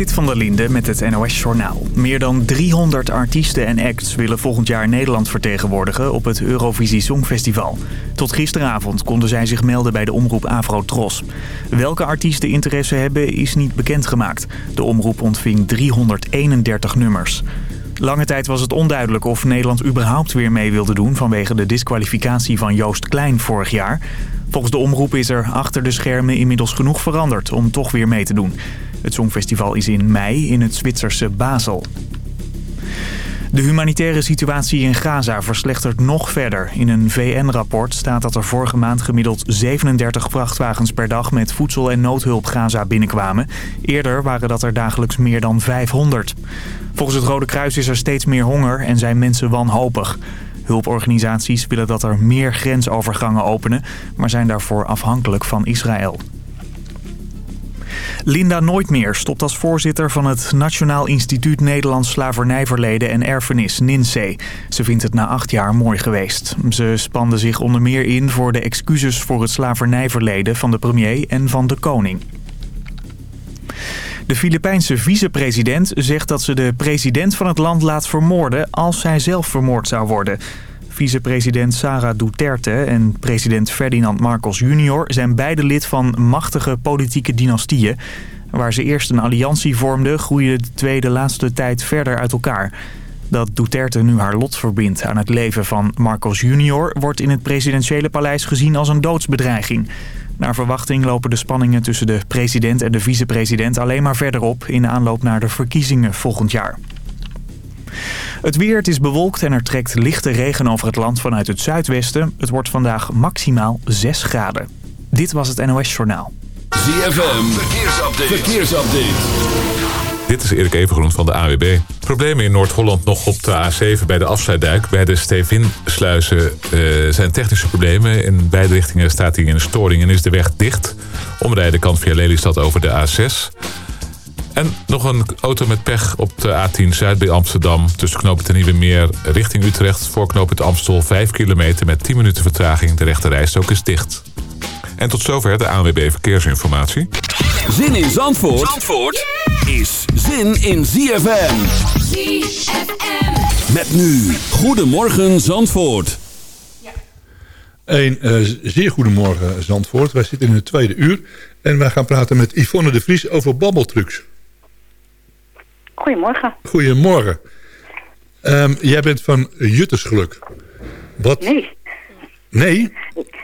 Zit van der Linde met het NOS-journaal. Meer dan 300 artiesten en acts willen volgend jaar Nederland vertegenwoordigen op het Eurovisie Songfestival. Tot gisteravond konden zij zich melden bij de omroep Afro-Tros. Welke artiesten interesse hebben is niet bekendgemaakt. De omroep ontving 331 nummers. Lange tijd was het onduidelijk of Nederland überhaupt weer mee wilde doen... vanwege de disqualificatie van Joost Klein vorig jaar. Volgens de omroep is er achter de schermen inmiddels genoeg veranderd om toch weer mee te doen. Het Songfestival is in mei in het Zwitserse Basel. De humanitaire situatie in Gaza verslechtert nog verder. In een VN-rapport staat dat er vorige maand gemiddeld 37 vrachtwagens per dag met voedsel en noodhulp Gaza binnenkwamen. Eerder waren dat er dagelijks meer dan 500. Volgens het Rode Kruis is er steeds meer honger en zijn mensen wanhopig. Hulporganisaties willen dat er meer grensovergangen openen, maar zijn daarvoor afhankelijk van Israël. Linda Nooitmeer stopt als voorzitter van het Nationaal Instituut Nederlands Slavernijverleden en Erfenis, NINSE. Ze vindt het na acht jaar mooi geweest. Ze spande zich onder meer in voor de excuses voor het slavernijverleden van de premier en van de koning. De Filipijnse vicepresident zegt dat ze de president van het land laat vermoorden als zij zelf vermoord zou worden. Vicepresident Sara Duterte en president Ferdinand Marcos Jr. zijn beide lid van machtige politieke dynastieën. Waar ze eerst een alliantie vormden, groeien de twee de laatste tijd verder uit elkaar. Dat Duterte nu haar lot verbindt aan het leven van Marcos Jr. wordt in het presidentiële paleis gezien als een doodsbedreiging. Naar verwachting lopen de spanningen tussen de president en de vicepresident alleen maar verder op in aanloop naar de verkiezingen volgend jaar. Het weer, het is bewolkt en er trekt lichte regen over het land vanuit het zuidwesten. Het wordt vandaag maximaal 6 graden. Dit was het NOS Journaal. ZFM, verkeersupdate. verkeersupdate. Dit is Erik Evengroen van de AWB. Problemen in Noord-Holland nog op de A7 bij de afsluitduik. Bij de Stevinsluizen uh, zijn technische problemen. In beide richtingen staat hij in een storing en is de weg dicht. Omrijden kan via Lelystad over de A6. En nog een auto met pech op de A10 Zuid bij Amsterdam. Tussen knooppunt en Nieuwe Meer richting Utrecht. Voor knooppunt Amstel 5 kilometer met 10 minuten vertraging. De rechte rijstok is dicht. En tot zover de ANWB Verkeersinformatie. Zin in Zandvoort, Zandvoort is zin in ZFM. ZFM. Met nu. Goedemorgen Zandvoort. Een uh, zeer goedemorgen Zandvoort. Wij zitten in het tweede uur. En wij gaan praten met Yvonne de Vries over babbeltrucs. Goedemorgen. Goedemorgen. Um, jij bent van Juttersgeluk. Wat? Nee. Nee?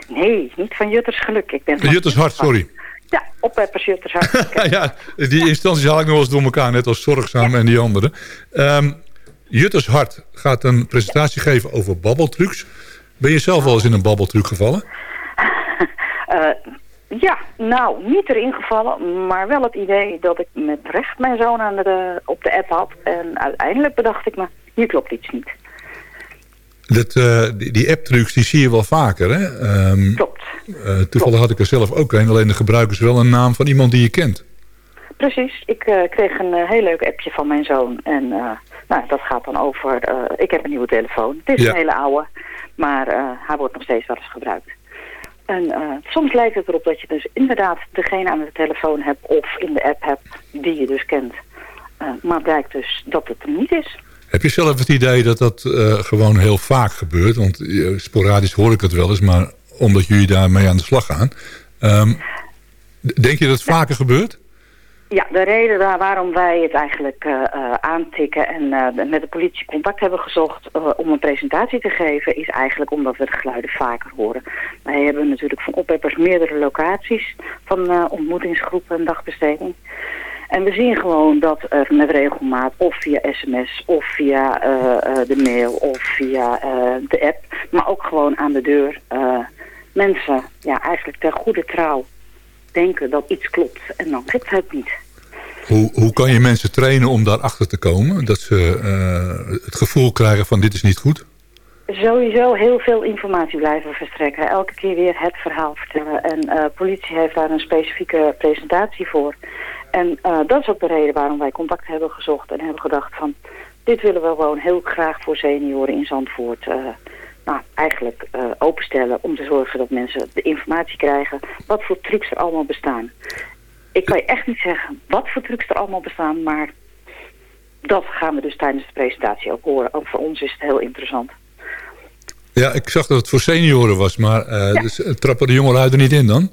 Nee, niet van Juttersgeluk. Ik ben van Juttershart, sorry. Ja, oppeppers Juttershart. ja, die instanties haal ik nog wel eens door elkaar, net als Zorgzaam en die andere. Um, Juttershart gaat een presentatie geven over babbeltrucs. Ben je zelf wel eens in een babbeltruc gevallen? uh, Ja, nou, niet erin gevallen, maar wel het idee dat ik met recht mijn zoon aan de, op de app had. En uiteindelijk bedacht ik me, hier klopt iets niet. Dat, uh, die, die app-trucs die zie je wel vaker, hè? Um, klopt. Uh, toevallig had ik er zelf ook een, alleen de gebruiken ze wel een naam van iemand die je kent. Precies, ik uh, kreeg een heel leuk appje van mijn zoon. En nou, dat gaat dan over, ik heb een nieuwe telefoon. Het is ja. een hele oude, maar hij wordt nog steeds wel eens gebruikt. En uh, soms lijkt het erop dat je dus inderdaad degene aan de telefoon hebt of in de app hebt die je dus kent. Uh, maar blijkt dus dat het niet is. Heb je zelf het idee dat dat uh, gewoon heel vaak gebeurt? Want sporadisch hoor ik het wel eens, maar omdat jullie daarmee aan de slag gaan. Um, denk je dat het vaker gebeurt? Ja, de reden waarom wij het eigenlijk uh, uh, aantikken en uh, met de politie contact hebben gezocht om een presentatie te geven, is eigenlijk omdat we de geluiden vaker horen. Wij hebben natuurlijk van opheppers meerdere locaties van ontmoetingsgroepen en dagbesteding. En we zien gewoon dat er met regelmaat of via sms of via de mail of via de app, maar ook gewoon aan de deur, mensen ja, eigenlijk ter goede trouw denken dat iets klopt en dan klopt het niet. Hoe, hoe kan je mensen trainen om daarachter te komen? Dat ze uh, het gevoel krijgen van dit is niet goed? Sowieso heel veel informatie blijven verstrekken. Elke keer weer het verhaal vertellen. En uh, politie heeft daar een specifieke presentatie voor. En uh, dat is ook de reden waarom wij contact hebben gezocht. En hebben gedacht van... dit willen we gewoon heel graag voor senioren in Zandvoort... nou, eigenlijk openstellen om te zorgen dat mensen de informatie krijgen... wat voor trucs er allemaal bestaan. ik kan je echt niet zeggen wat voor trucs er allemaal bestaan, maar dat gaan we dus tijdens de presentatie ook horen. Ook voor ons is het heel interessant. Ja, ik zag dat het voor senioren was, maar uh, dus, trappen de jongelui er niet in dan?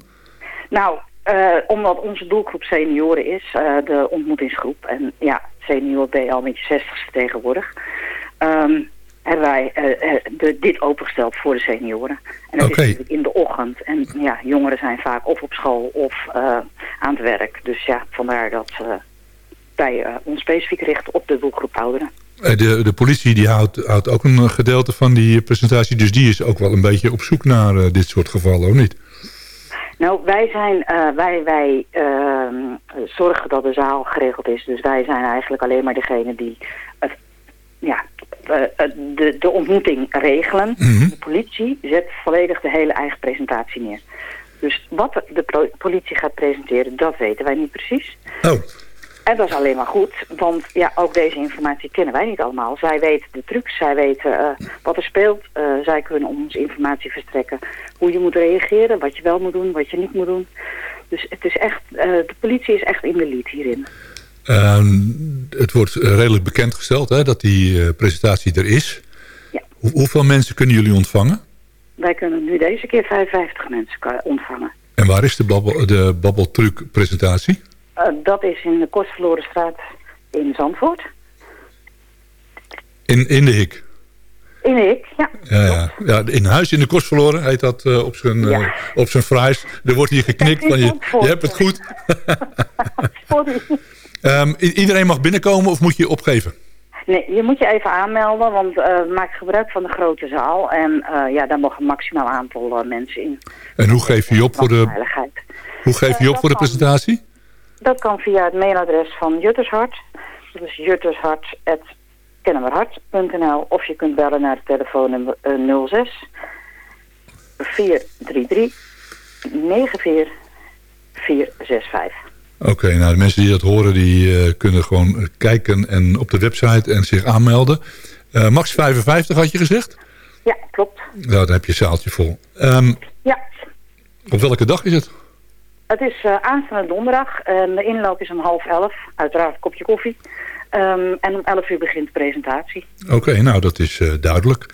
Nou, uh, omdat onze doelgroep senioren is, de ontmoetingsgroep. En ja, senior ben je al met je zestigste tegenwoordig. Um, hebben wij de, dit opengesteld voor de senioren. En dat okay. is in de ochtend. En ja, jongeren zijn vaak of op school of aan het werk. Dus ja, vandaar dat wij ons specifiek richten op de doelgroep ouderen. De, de politie die houdt, houdt ook een gedeelte van die presentatie. Dus die is ook wel een beetje op zoek naar uh, dit soort gevallen, of niet? Nou, wij, zijn, uh, wij, wij uh, zorgen dat de zaal geregeld is. Dus wij zijn eigenlijk alleen maar degene die het, ja, de, de ontmoeting regelen. Mm -hmm. De politie zet volledig de hele eigen presentatie neer. Dus wat de politie gaat presenteren, dat weten wij niet precies. Oh. En dat is alleen maar goed, want ja, ook deze informatie kennen wij niet allemaal. Zij weten de trucs, zij weten uh, wat er speelt. Uh, zij kunnen ons informatie verstrekken hoe je moet reageren, wat je wel moet doen, wat je niet moet doen. Dus het is echt, uh, de politie is echt in de lead hierin. Um, het wordt redelijk bekendgesteld hè, dat die presentatie er is. Ja. Hoe, hoeveel mensen kunnen jullie ontvangen? Wij kunnen nu deze keer 55 mensen ontvangen. En waar is de, babbel, de babbeltruc presentatie? Uh, dat is in de Kostverlorenstraat in Zandvoort. In, in de Hik? In de Hik, ja. Ja, ja. ja in huis in de Kostverloren heet dat uh, op zijn ja. uh, op zijn fries. Er wordt hier geknikt van je, je hebt het goed. Um, iedereen mag binnenkomen of moet je je opgeven? Nee, je moet je even aanmelden, want uh, maak gebruik van de grote zaal. En uh, ja, daar mogen een maximaal aantal uh, mensen in. En hoe geef je je op voor de, hoe geef je op voor de presentatie? Dat kan via het mailadres van Juttershart. Dat is juttershart.kennemerhart.nl Of je kunt bellen naar het telefoonnummer uh, 06 433 94 465. Oké, okay, nou de mensen die dat horen, die uh, kunnen gewoon kijken en op de website en zich aanmelden. Uh, max 55 had je gezegd? Ja, klopt. Nou, dan heb je een zaaltje vol. Um, ja. Op welke dag is het? Het is uh, aanstaande donderdag. en de inloop is om half elf. Uiteraard een kopje koffie. Um, en om elf uur begint de presentatie. Oké, okay, nou dat is duidelijk.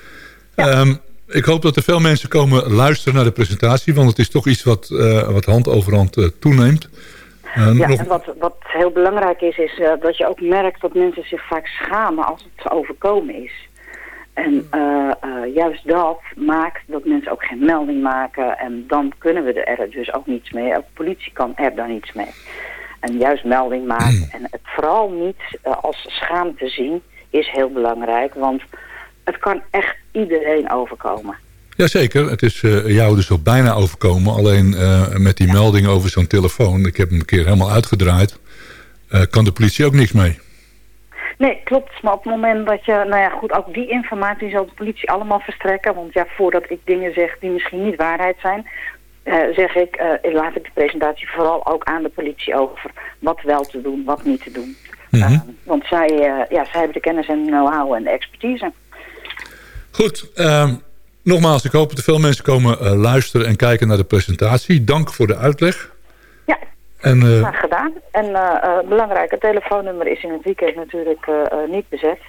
Ja. Um, ik hoop dat er veel mensen komen luisteren naar de presentatie. Want het is toch iets wat, wat hand over hand toeneemt. Ja, nog... en wat, wat heel belangrijk is, is dat je ook merkt dat mensen zich vaak schamen als het overkomen is. En uh, uh, juist dat maakt dat mensen ook geen melding maken. En dan kunnen we er dus ook niets mee. Ook de politie kan er dan niets mee. En juist melding maken en het vooral niet als schaamte zien is heel belangrijk. Want het kan echt iedereen overkomen. Jazeker, het is jou dus al bijna overkomen. Alleen met die ja. melding over zo'n telefoon, ik heb hem een keer helemaal uitgedraaid. kan de politie ook niks mee. Nee, klopt. Maar op het moment dat je, nou ja goed, ook die informatie zal de politie allemaal verstrekken. Want ja, voordat ik dingen zeg die misschien niet waarheid zijn, zeg ik, laat ik de presentatie vooral ook aan de politie over. Wat wel te doen, wat niet te doen. Mm -hmm. uh, want zij, ja, zij hebben de kennis en know-how en de expertise. Goed, ehm, nogmaals, ik hoop dat er veel mensen komen luisteren en kijken naar de presentatie. Dank voor de uitleg. Ja, en, uh... gedaan. En uh, uh, belangrijk, het telefoonnummer is in het weekend natuurlijk niet bezet.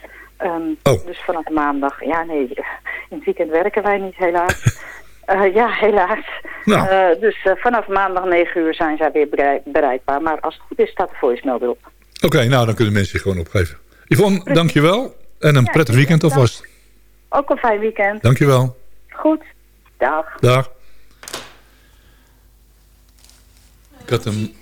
Um, oh. Dus vanaf maandag, ja nee, in het weekend werken wij niet helaas. ja, helaas. Nou. dus vanaf maandag 9 uur zijn zij weer bereikbaar. Maar als het goed is, staat de voicemail erop. Oké, okay, nou dan kunnen mensen zich gewoon opgeven. Yvonne, Precies. dankjewel. En een ja, prettig weekend alvast. Ook een fijn weekend. Dankjewel. Goed. Dag. Dag. Ik had hem...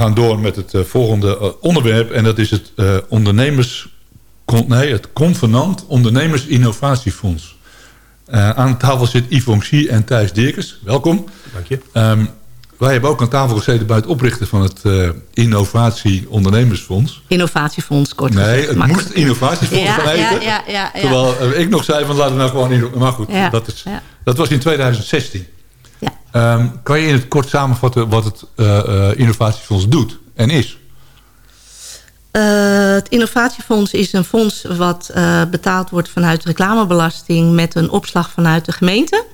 gaan door met het volgende onderwerp. En dat is het ondernemers... Nee, het Convenant Ondernemers Innovatiefonds. aan tafel zit Yvonne Xie en Thijs Dirkers. Welkom. Dank je. Um, wij hebben ook aan tafel gezeten bij het oprichten van het uh, Innovatie Ondernemersfonds. Innovatiefonds, kort Nee, het moest Innovatiefonds ja, gaan heten. Ja, ja, ja, Terwijl uh, ik nog zei van laten we nou gewoon... In, maar goed, dat, is, dat was in 2016. Ja. Um, kan je in het kort samenvatten wat het uh, Innovatiefonds doet en is? het Innovatiefonds is een fonds wat betaald wordt vanuit reclamebelasting... met een opslag vanuit de gemeente...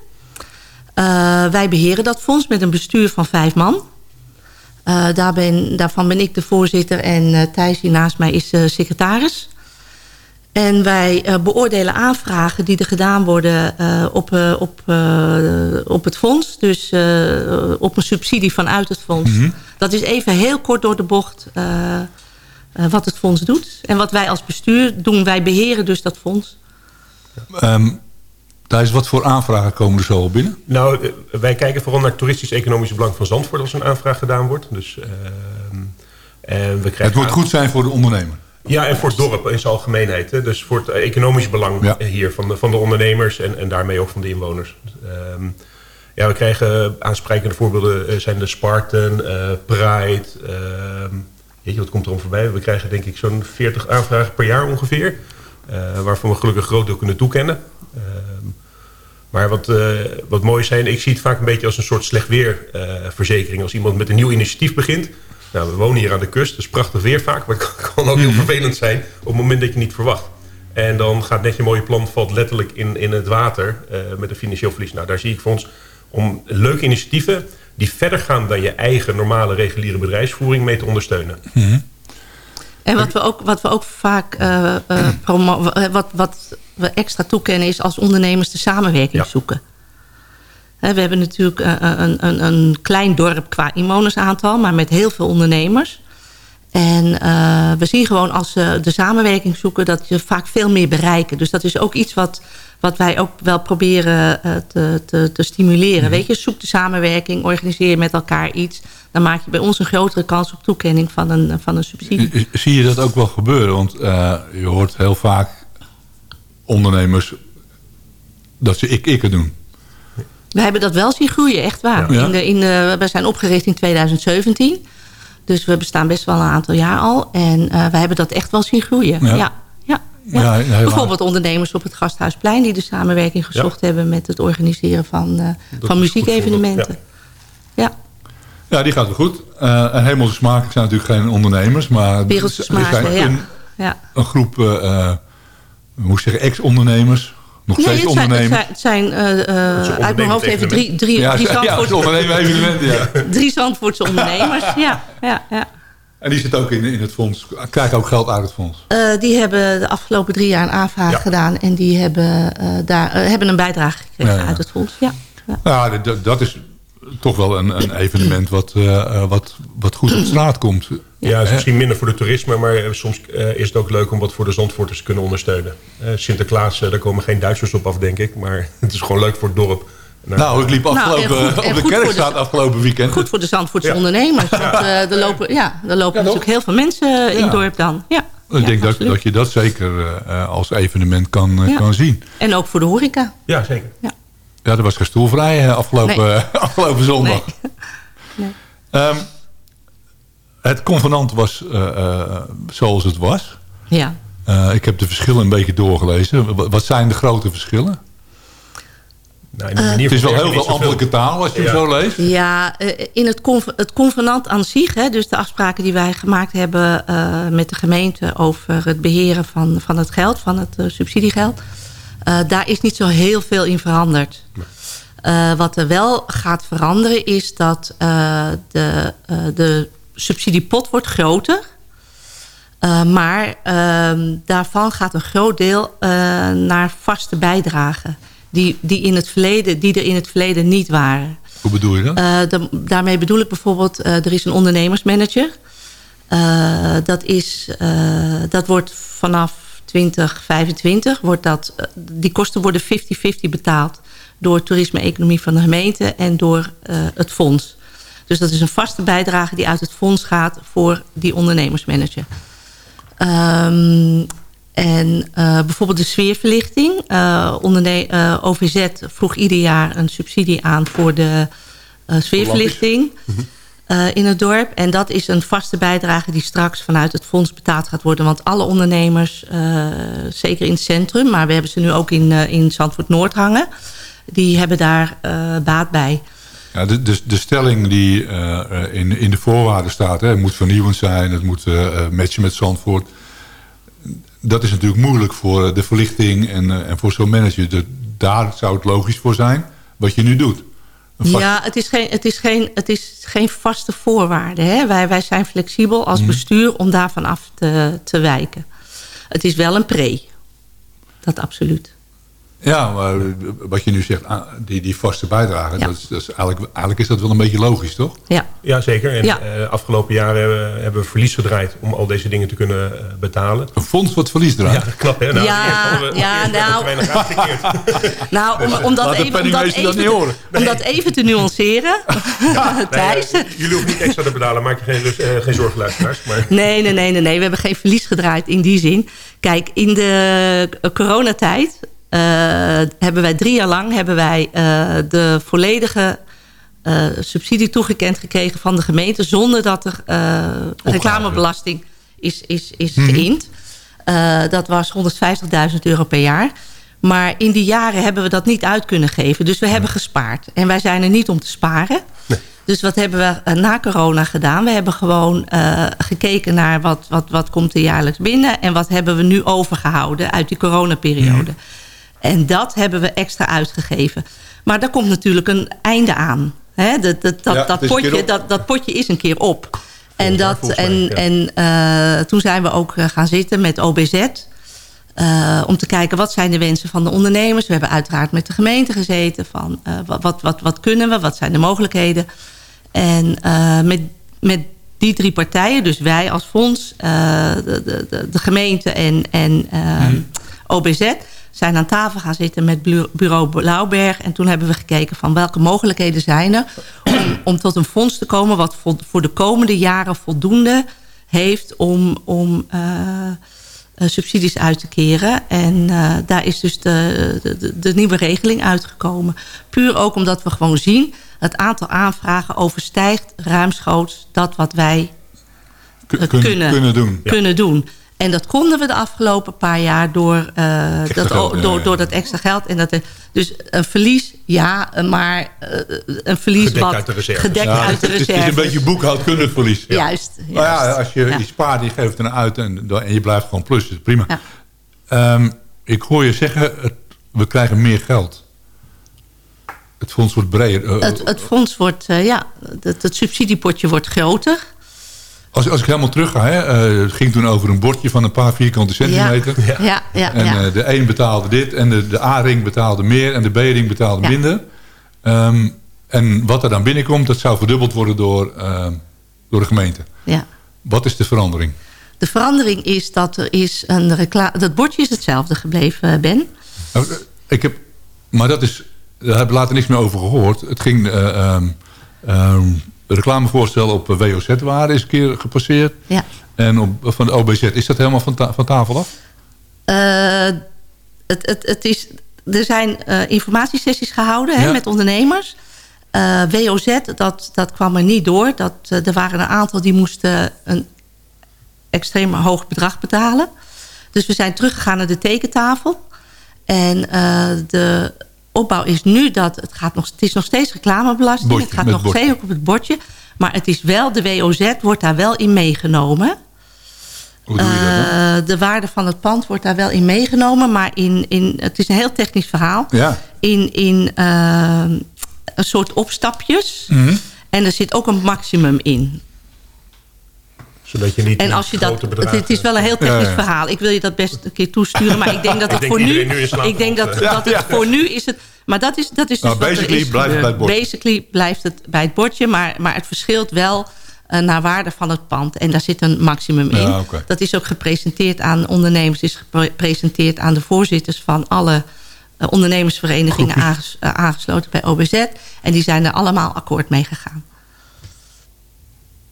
Uh, wij beheren dat fonds met een bestuur van vijf man. Daar ben, daarvan ben ik de voorzitter en Thijs hier naast mij is de secretaris. En wij beoordelen aanvragen die er gedaan worden op, op, op het fonds. Dus op een subsidie vanuit het fonds. Mm -hmm. Dat is even heel kort door de bocht wat het fonds doet. En wat wij als bestuur doen, wij beheren dus dat fonds. Um, Thijs, wat voor aanvragen komen er zo binnen? Nou, wij kijken vooral naar toeristisch-economisch belang van Zandvoort als een aanvraag gedaan wordt. Dus, uh, en we krijgen het moet goed zijn voor de ondernemer. Ja, en voor het dorp in zijn algemeenheid. Hè. Dus voor het economisch belang ja. hier van de, van de ondernemers en, en daarmee ook van de inwoners. Um, ja, we krijgen aansprekende voorbeelden zijn de Spartan, uh, Pride. Weet je, wat komt er om voorbij? We krijgen denk ik zo'n 40 aanvragen per jaar ongeveer. Uh, waarvan we gelukkig een groot deel kunnen toekennen. Uh, maar wat, uh, wat mooi zijn, ik zie het vaak een beetje als een soort slecht weerverzekering. als iemand met een nieuw initiatief begint. Nou, we wonen hier aan de kust, dus prachtig weer vaak. Maar het kan ook heel vervelend zijn op het moment dat je niet verwacht. En dan gaat net je mooie plan valt letterlijk in, in het water met een financieel verlies. Nou, daar zie ik voor ons om leuke initiatieven die verder gaan dan je eigen normale reguliere bedrijfsvoering mee te ondersteunen. Mm -hmm. En wat we ook, wat we ook vaak uh, uh, wat, wat we extra toekennen is als ondernemers de samenwerking ja. zoeken. We hebben natuurlijk een, een, een, klein dorp qua inwonersaantal, maar met heel veel ondernemers. En uh, we zien gewoon als ze de samenwerking zoeken dat je vaak veel meer bereiken. Dus dat is ook iets wat, wat wij ook wel proberen uh, te, te, te, stimuleren. Mm. Weet je, zoek de samenwerking, organiseer met elkaar iets. Dan maak je bij ons een grotere kans op toekenning van een, van een subsidie. Zie je dat ook wel gebeuren? Want uh, je hoort heel vaak ondernemers dat ze ik-ikken doen. We hebben dat wel zien groeien, echt waar. Ja. In de, in de, we zijn opgericht in 2017. Dus we bestaan best wel een aantal jaar al. En uh, we hebben dat echt wel zien groeien. Ja. ja. ja, ja. Bijvoorbeeld ondernemers op het Gasthuisplein... die de samenwerking gezocht hebben met het organiseren van, uh, van muziekevenementen. Ja. ja. die gaat wel goed. Uh, en Hemelse Smaken zijn natuurlijk geen ondernemers. Maar Wereldse Smaken. Een, ja. een groep, hoe zeg ex-ondernemers... Nog steeds nee, ondernemen. Het zijn, het zijn uh, uit mijn hoofd even drie, drie, ja, drie Zandvoortse ja, evenementen. Ja. drie Zandvoortse ondernemers, ja. ja, ja. En die zitten ook in, in het fonds, krijgen ook geld uit het fonds? Uh, die hebben de afgelopen drie jaar een aanvraag ja. gedaan. En die hebben, uh, daar, hebben een bijdrage gekregen ja, uit het fonds. Ja, ja. dat is toch wel een, een evenement wat, wat, wat goed op straat komt. Ja, is misschien minder voor de toerisme, maar soms uh, is het ook leuk om wat voor de Zandvoorters te kunnen ondersteunen. Uh, Sinterklaas, uh, daar komen geen Duitsers op af, denk ik, maar het is gewoon leuk voor het dorp. Nou, nou ik liep afgelopen, nou, goed, op de Kerkstraat de, afgelopen weekend. Goed voor de Zandvoortse ja. ondernemers. Want, er lopen, ja, er lopen ja, natuurlijk heel veel mensen in het dorp dan. Ja. Ik denk dat, dat je dat zeker als evenement kan, kan zien. En ook voor de horeca. Ja, zeker. Ja, ja er was geen stoelvrij afgelopen, nee. afgelopen zondag. Nee. nee. Um, het convenant was uh, uh, zoals het was. Ja. Uh, ik heb de verschillen een beetje doorgelezen. Wat zijn de grote verschillen? Nou, het is wel heel veel ambtelijke taal als je ja. hem zo leest. Ja, in het, het convenant aan zich, hè, dus de afspraken die wij gemaakt hebben met de gemeente over het beheren van, van het geld, van het subsidiegeld, daar is niet zo heel veel in veranderd. Nee. wat er wel gaat veranderen is dat de, de subsidiepot wordt groter. Maar uh, daarvan gaat een groot deel naar vaste bijdragen. Die, die, in het verleden, die er in het verleden niet waren. Hoe bedoel je dat? De, daarmee bedoel ik bijvoorbeeld, er is een ondernemersmanager. dat, is, dat wordt vanaf 2025, wordt dat, die kosten worden 50-50 betaald door toerisme-economie van de gemeente en door het fonds. Dus dat is een vaste bijdrage die uit het fonds gaat voor die ondernemersmanager. Um, en uh, bijvoorbeeld de sfeerverlichting. OVZ vroeg ieder jaar een subsidie aan voor de sfeerverlichting mhm. in het dorp. En dat is een vaste bijdrage die straks vanuit het fonds betaald gaat worden. Want alle ondernemers, zeker in het centrum... maar we hebben ze nu ook in, in Zandvoort Noord hangen... die hebben daar baat bij. Ja, de, de, stelling die in, in de voorwaarden staat... Hè, het moet vernieuwend zijn, het moet matchen met Zandvoort dat is natuurlijk moeilijk voor de verlichting en, eh, en voor zo'n manager. Daar zou het logisch voor zijn wat je nu doet. Ja, het is geen, het is geen, het is geen vaste voorwaarde. Hè? Wij, wij zijn flexibel als mhm. bestuur om daarvan af te, te wijken. Het is wel een pre. Dat absoluut. Ja, maar wat je nu zegt, die, die vaste bijdrage, dat is, dat is eigenlijk, eigenlijk is dat wel een beetje logisch, toch? Ja, ja zeker. En ja. Uh, afgelopen jaren hebben we verlies gedraaid om al deze dingen te kunnen uh, betalen. Een fonds wat verlies draait? Ja, knap hè? Nou, ja, we, ja, nou... nou, om, om, dat even, om, dat even, te, om dat even te nuanceren, Thijs. Nee, jullie hoeven niet extra te betalen, maak je geen, uh, geen zorgen, luisteraars. Maar... Nee, nee, nee, nee, nee, we hebben geen verlies gedraaid in die zin. Kijk, in de coronatijd hebben wij drie jaar lang hebben wij, uh, de volledige uh, subsidie toegekend gekregen van de gemeente... zonder dat er reclamebelasting is, is, is mm geïnd. dat was 150.000 euro per jaar. Maar in die jaren hebben we dat niet uit kunnen geven. Dus we hebben gespaard. En wij zijn er niet om te sparen. Nee. Dus wat hebben we na corona gedaan? We hebben gewoon uh, gekeken naar wat, wat, wat komt er jaarlijks binnen... en wat hebben we nu overgehouden uit die coronaperiode. Mm. En dat hebben we extra uitgegeven. Maar daar komt natuurlijk een einde aan. Hè? Dat, dat, dat, dat, potje, dat, dat potje is een keer op. En, dat, en, en uh, toen zijn we ook eh, gaan zitten met OBZ. Uh, eh, om te kijken wat zijn de wensen van de ondernemers. We hebben uiteraard met de gemeente gezeten. Van, uh, wat, wat, wat, wat, kunnen we? Wat zijn de mogelijkheden? En met, met die drie partijen, dus wij als fonds, de, de, de, gemeente en, en mm. OBZ zijn aan tafel gaan zitten met bureau Blauwberg. En toen hebben we gekeken van welke mogelijkheden zijn er... om, om tot een fonds te komen wat voor de komende jaren voldoende heeft... om, om uh, subsidies uit te keren. En uh, daar is dus de, de, de, nieuwe regeling uitgekomen. Puur ook omdat we gewoon zien... het aantal aanvragen overstijgt ruimschoots dat wat wij kunnen, kunnen, doen. kunnen doen. En dat konden we de afgelopen paar jaar door, uh, dat, door, door dat extra geld. En dat dus een verlies, ja, maar uh, een verlies gedekt wat uit de reserve. gedekt ja, uit de reserve. Het is een beetje boekhoudkundig verlies. Ja. Juist, juist. Maar ja, als je, ja. je spaart, je geeft het uit en, en je blijft gewoon plus. Is prima. Um, ik hoor je zeggen, het, we krijgen meer geld. Het fonds wordt breder. Uh, het, het fonds wordt, ja, het, het subsidiepotje wordt groter. Als, als ik helemaal terug ga, hè, uh, het ging toen over een bordje van een paar vierkante centimeter. Ja, ja, ja en uh, de een betaalde dit en de, de A-ring betaalde meer en de B-ring betaalde minder. Um, en wat er dan binnenkomt, dat zou verdubbeld worden door, uh, door de gemeente. Ja. Wat is de verandering? De verandering is dat er is een reclame... Dat bordje is hetzelfde gebleven, Ben. Nou, ik heb, maar dat is... Daar heb ik later niks meer over gehoord. Het ging... Um, um, reclamevoorstel op WOZ-waarde is een keer gepasseerd. Ja. En op, van de OBZ, is dat helemaal van, ta van tafel af? Uh, het, het, het is, er zijn uh, informatiesessies gehouden hè, met ondernemers. Eh, WOZ, dat, dat kwam er niet door. Dat, er waren een aantal die moesten een extreem hoog bedrag betalen. Dus we zijn teruggegaan naar de tekentafel. En de opbouw is nu dat het, gaat nog, het is nog steeds reclamebelasting. het gaat nog steeds op het bordje. Maar het is wel, de WOZ wordt daar wel in meegenomen. Hoe doe je dat uh, de waarde van het pand wordt daar wel in meegenomen. Maar in, in, het is een heel technisch verhaal. Ja. In, in uh, een soort opstapjes. Mm -hmm. En er zit ook een maximum in zodat je niet en als je dat, Het is wel een heel technisch verhaal. Ik wil je dat best een keer toesturen. Maar ik denk dat het voor nu... Ik denk dat, dat het voor nu is het... Maar dat is, dat is dus nou, basically is blijft het bij het bordje. Basically blijft het bij het bordje. Maar, maar het verschilt wel uh, naar waarde van het pand. En daar zit een maximum in. Ja, okay. Dat is ook gepresenteerd aan ondernemers. is gepresenteerd aan de voorzitters van alle uh, ondernemersverenigingen uh, aangesloten bij OBZ. En die zijn er allemaal akkoord mee gegaan.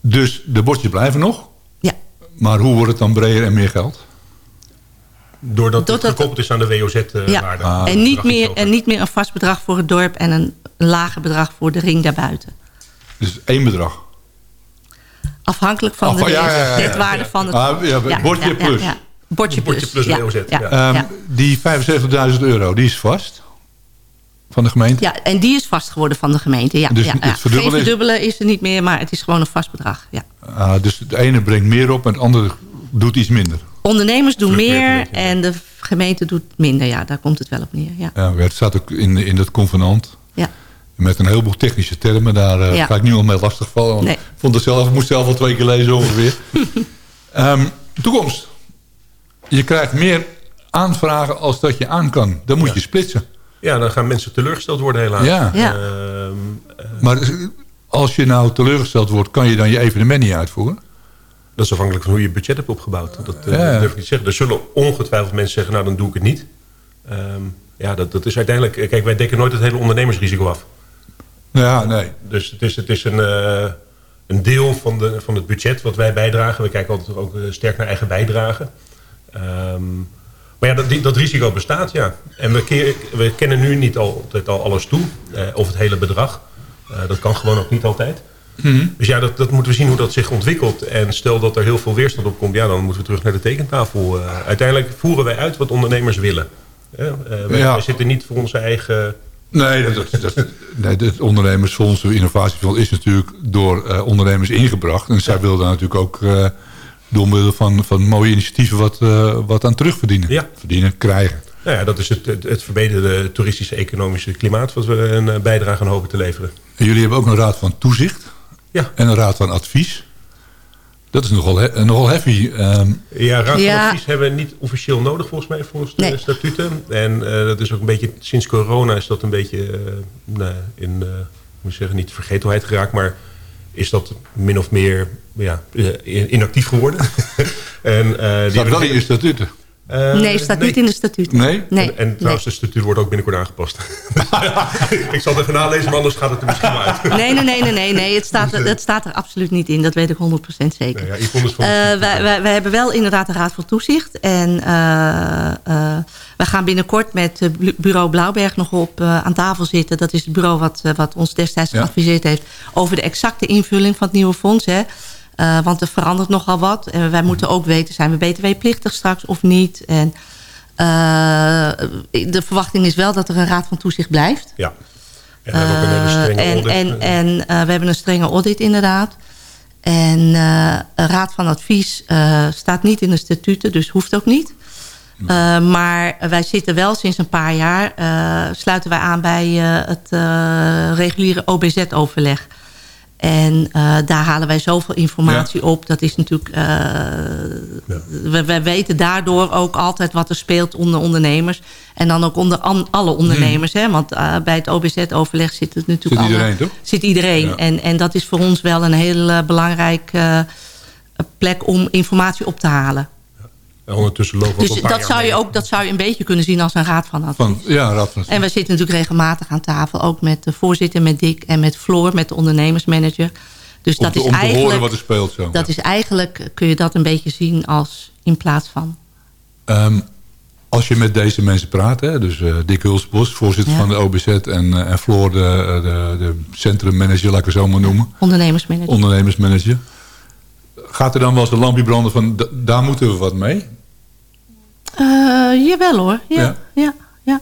Dus de bordjes blijven nog. Ja. Maar hoe wordt het dan breder en meer geld? Doordat, Doordat- het gekoppeld is aan de WOZ-waarde. Ja. en, niet meer, en niet meer een vast bedrag voor het dorp... en een lager bedrag voor de ring daarbuiten. Dus één bedrag. Afhankelijk van Af- de, ja, ja, ja, ja. de waarde van het... Ah, ja, bordje plus. Bordje plus. Bordje plus ja, WOZ, Ja, ja. ja. Ehm, Die 75.000 euro, die is vast van de gemeente. Ja, en die is vast geworden van de gemeente. Ja, Dus ja, het verdubbelen Geen verdubbelen is er niet meer, maar het is gewoon een vast bedrag. Ja. Ah, dus het ene brengt meer op en het andere doet iets minder. Ondernemers doen meer en de gemeente doet minder. Ja, daar komt het wel op neer. Ja. Ja, het staat ook in, in dat convenant. Ja. Met een heleboel technische termen. Daar eh, Ja. ga ik nu al mee lastigvallen. Nee. Ik vond het zelf, moest zelf al twee keer lezen ongeveer. Ehm, toekomst. Je krijgt meer aanvragen als dat je aan kan. Dan moet je splitsen. Ja, dan gaan mensen teleurgesteld worden helaas. Ja. Ja. Ehm, Maar als je nou teleurgesteld wordt, kan je dan je evenement niet uitvoeren? dat is afhankelijk van hoe je budget hebt opgebouwd. Dat eh, Ja. durf ik niet zeggen. Er zullen ongetwijfeld mensen zeggen, nou dan doe ik het niet. Ehm, ja, dat, dat is uiteindelijk... eh, Kijk, wij dekken nooit het hele ondernemersrisico af. Ja, nee. Dus het is, het is een, eh, een deel van, de, van het budget wat wij bijdragen. We kijken altijd ook eh, sterk naar eigen bijdrage. Ehm, maar ja, dat, dat risico bestaat, ja. En we, keer- we kennen nu niet altijd al alles toe. eh, of het hele bedrag. Eh, dat kan gewoon ook niet altijd. Dus ja, dat, dat moeten we zien hoe dat zich ontwikkelt. En stel dat er heel veel weerstand op komt... ja, dan moeten we terug naar de tekentafel. Eh, uiteindelijk voeren wij uit wat ondernemers willen. Wij, Ja. wij zitten niet voor onze eigen... Nee, dat, dat, nee, het ondernemersfonds, de innovatiefonds, is natuurlijk door ondernemers ingebracht. En zij wilden natuurlijk ook door middel van, van mooie initiatieven wat, eh, wat aan terugverdienen. Ja. Verdienen, krijgen. Nou ja, dat is het, het, het verbeterde toeristische economische klimaat... wat we een eh, bijdrage aan hopen te leveren. En jullie hebben ook een raad van toezicht Ja, en een raad van advies. Dat is nogal, he- nogal heavy. ehm, ja raad van Ja. advies hebben we niet officieel nodig volgens mij volgens de Nee. statuten. En eh, dat is ook een beetje, sinds corona is dat een beetje eh, nou, in, hoe moet ik zeggen, niet vergetelheid geraakt, maar is dat min of meer ja, eh, inactief geworden. en, eh, die staat wel in je statuten. Eh, nee, staat niet in de statuten. Nee? Nee, En, en trouwens, de statuut wordt ook binnenkort aangepast. ik zal het even nalezen, maar anders gaat het er misschien wel uit. nee, nee, nee, nee, nee, nee. Het, staat er, het staat er absoluut niet in. Dat weet ik 100% zeker. Ja, Eh, wij, wij, wij hebben wel inderdaad een raad van toezicht. En eh, eh, wij gaan binnenkort met Bu- bureau Blauwberg nog op aan tafel zitten. Dat is het bureau wat, wat ons destijds Ja. geadviseerd heeft... over de exacte invulling van het nieuwe fonds. Hè. Eh, want er verandert nogal wat. En wij moeten ook weten, zijn we btw-plichtig straks of niet? En eh, de verwachting is wel dat er een raad van toezicht blijft. Ja. En we hebben ook een hele strenge Eh, en, audit. En, en we hebben een strenge audit inderdaad. En een raad van advies staat niet in de statuten, dus hoeft ook niet. Eh, maar wij zitten wel sinds een paar jaar... sluiten wij aan bij het reguliere OBZ-overleg. En eh, daar halen wij zoveel informatie op. Dat is natuurlijk... eh, we, we weten daardoor ook altijd wat er speelt onder ondernemers. En dan ook onder an- alle ondernemers. Hè? Want eh, bij het OBZ-overleg zit het natuurlijk Zit iedereen, allemaal- toch? Zit iedereen. Ja. En, en dat is voor ons wel een heel belangrijke plek om informatie op te halen. En ondertussen lopen we ook Dus dat zou, je mee. ook, dat zou je een beetje kunnen zien als een raad van advies. Van, ja, raad van En we zitten natuurlijk regelmatig aan tafel. Ook met de voorzitter, met Dick en met Floor, met de ondernemersmanager. Dus om, dat te, is om te horen eigenlijk... wat er speelt. Zo. Dat is eigenlijk, kun je dat een beetje zien als in plaats van. Ehm, als je met deze mensen praat, hè, dus eh, Dick Hulsbos, voorzitter Ja. van de OBZ... en, eh, en Floor, de, de, de centrummanager, laat ik het zo maar noemen, Ondernemersmanager. ondernemersmanager... gaat er dan wel eens een lampje branden van... "Da- daar moeten we wat mee? Eh, jawel hoor, ja, Ja. ja.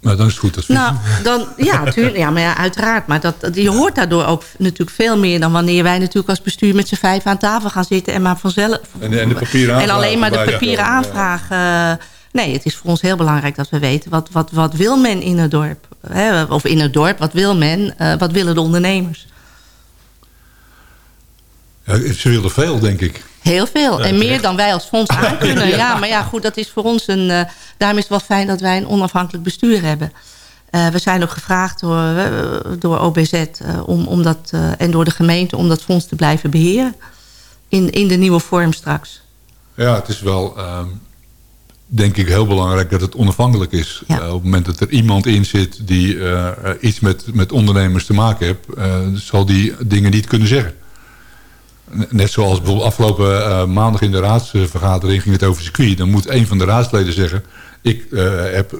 Nou, dan is het goed advies. Nou, dan, ja, natuurlijk. Ja, maar ja, uiteraard. Maar dat, je hoort daardoor ook natuurlijk veel meer... dan wanneer wij natuurlijk als bestuur met z'n vijf aan tafel gaan zitten... en maar vanzelf... En, en de papieren En aanvragen alleen maar de papieren ja. aanvraag. eh, nee, het is voor ons heel belangrijk dat we weten... wat, wat, wat wil men in het dorp? Hè? Of in het dorp, wat wil men? eh, wat willen de ondernemers? Ja, ze wilden veel, denk ik. Heel veel. en meer dan wij als fonds aan kunnen. ja. maar ja, goed, dat is voor ons een... eh, daarom is het wel fijn dat wij een onafhankelijk bestuur hebben. Eh, we zijn ook gevraagd door, eh, door OBZ om, om dat, en door de gemeente... om dat fonds te blijven beheren. In, in de nieuwe vorm straks. Ja, het is wel, ehm, denk ik, heel belangrijk dat het onafhankelijk is. Ja. Op het moment dat er iemand in zit die iets met, met ondernemers te maken heeft... zal die dingen niet kunnen zeggen. Net zoals bijvoorbeeld afgelopen maandag in de raadsvergadering ging het over circuit. Dan moet een van de raadsleden zeggen... ik heb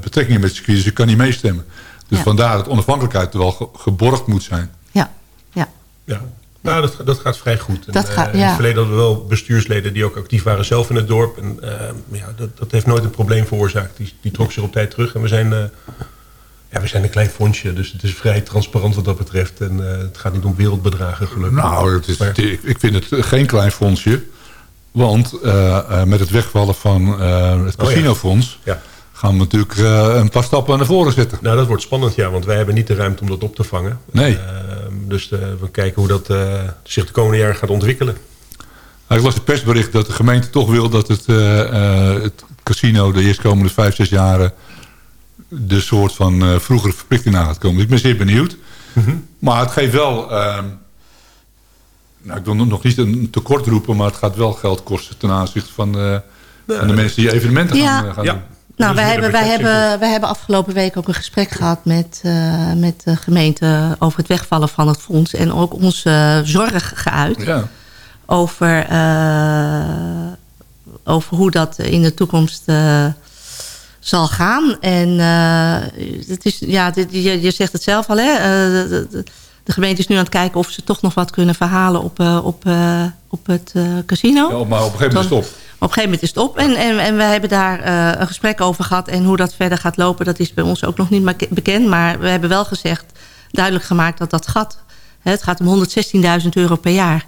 betrekkingen met circuit, dus ik kan niet meestemmen. Dus vandaar dat onafhankelijkheid wel geborgd moet zijn. Ja, ja. ja. Nou, dat, dat gaat vrij goed. Dat gaat, In het verleden hadden we wel bestuursleden die ook actief waren zelf in het dorp. En ja, dat, dat heeft nooit een probleem veroorzaakt. Die, die trok zich op tijd terug. En we zijn ja, we zijn een klein fondsje, dus het is vrij transparant wat dat betreft. En uh, het gaat niet om wereldbedragen gelukkig. Nou, het is, ik vind het geen klein fondsje. Want uh, met het wegvallen van uh, het casinofonds... Oh, ja. gaan we natuurlijk een paar stappen naar voren zetten. Nou, dat wordt spannend, ja. Want wij hebben niet de ruimte om dat op te vangen. Nee. Ehm, dus we kijken hoe dat zich de komende jaren gaat ontwikkelen. Nou, ik las het persbericht dat de gemeente toch wil... dat het, het casino de eerstkomende vijf, zes jaren de soort van uh, vroegere verplichting aan gaat komen. ik ben zeer benieuwd. Mhm. Maar het geeft wel... Uh, nou, ik wil nog niet een tekort roepen... maar het gaat wel geld kosten ten aanzichte van, uh, van de mensen die evenementen gaan, uh, gaan ja. doen. Nou, wij hebben, wij, hebben, wij hebben afgelopen week ook een gesprek gehad met, uh, met de gemeente over het wegvallen van het fonds. En ook onze zorg geuit ja. over, over hoe dat in de toekomst zal gaan. En uh, het is, ja, dit, je, je, zegt het zelf al, hè? Uh, de, de, de, gemeente is nu aan het kijken of ze toch nog wat kunnen verhalen op, uh, op, op het casino. Ja, maar op een gegeven moment is het op. Op een gegeven moment is het op. En, en, en we hebben daar een gesprek over gehad. En hoe dat verder gaat lopen, dat is bij ons ook nog niet bekend. Maar we hebben wel gezegd, duidelijk gemaakt dat dat gat... Hè, het gaat om 116.000 euro per jaar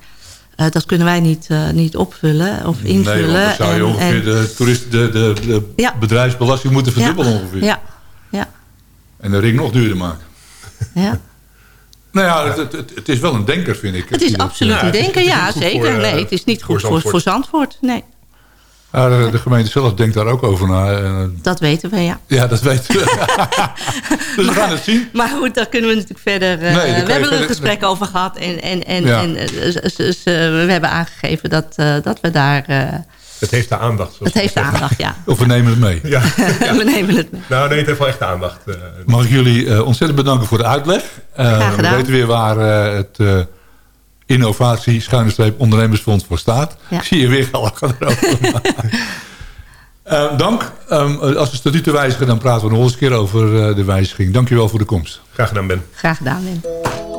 uh, dat kunnen wij niet, uh, niet opvullen of invullen. Nee, dan zou je ongeveer en, de, toerist, de, de, de ja. bedrijfsbelasting moeten verdubbelen ja. ongeveer. Ja. ja. En de ring nog duurder maken. Ja. nou ja, het, het, het, is wel een denker, vind ik. Het is absoluut dat, een denker, ja, zeker. Voor, nee, het is niet goed voor, voor Zandvoort, nee. Ja, de, gemeente zelf denkt daar ook over na. Eh. Dat weten we, ja. Ja, dat weten we. dus we gaan het zien. Maar goed, daar kunnen we natuurlijk verder... Uh, nee, we hebben er een gesprek over gehad. En, en, en, ja. en uh, we hebben aangegeven dat, dat we daar... het heeft de aandacht. Het heeft de aandacht, ja. Of we nemen het mee. Ja. we nemen het mee. Nou, nee, het heeft wel echt de aandacht. Mag ik jullie ontzettend bedanken voor de uitleg. Graag gedaan. We weten weer waar het innovatie, schuine streep, ondernemersfonds voor staat. Ja. Ik zie je weer al erover. uh, dank. Um, als de statuten wijzigen, dan praten we nog eens een keer over uh, de wijziging. Dank je wel voor de komst. Graag gedaan, Ben. Graag gedaan, Ben.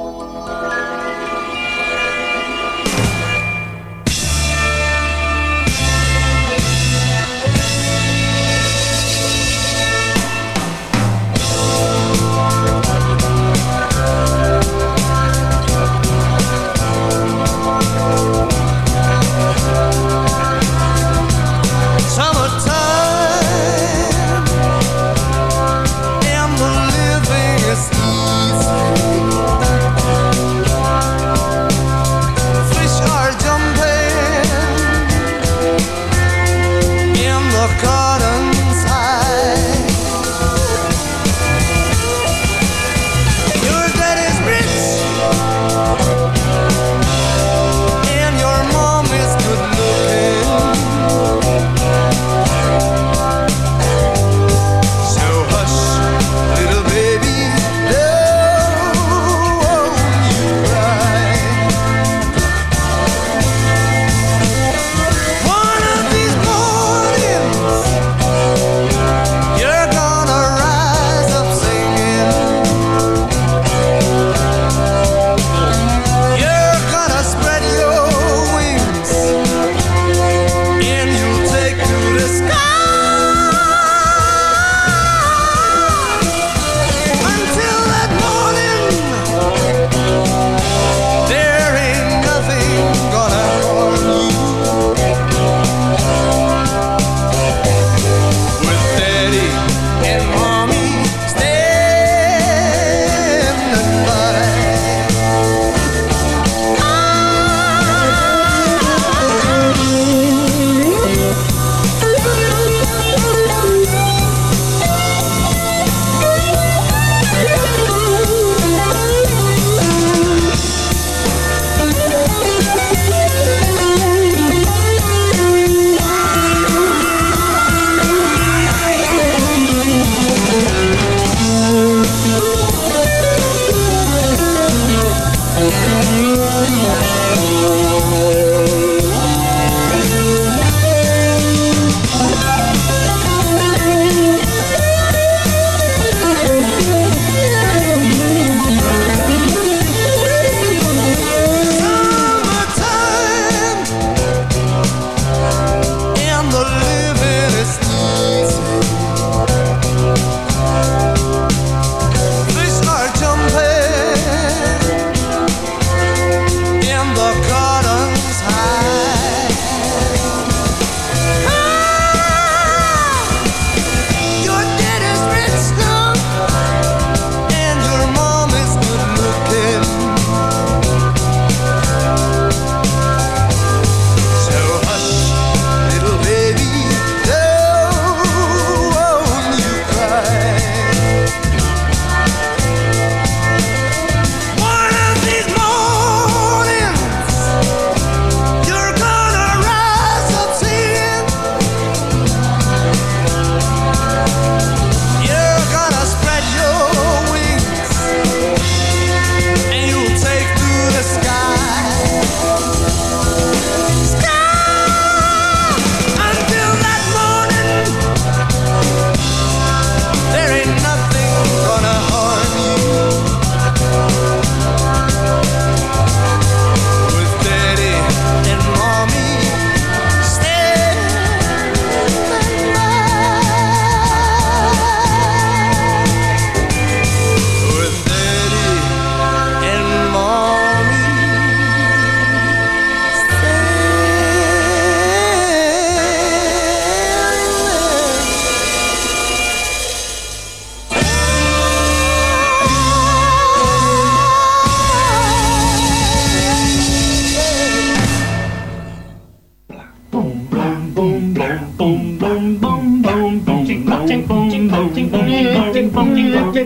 Hey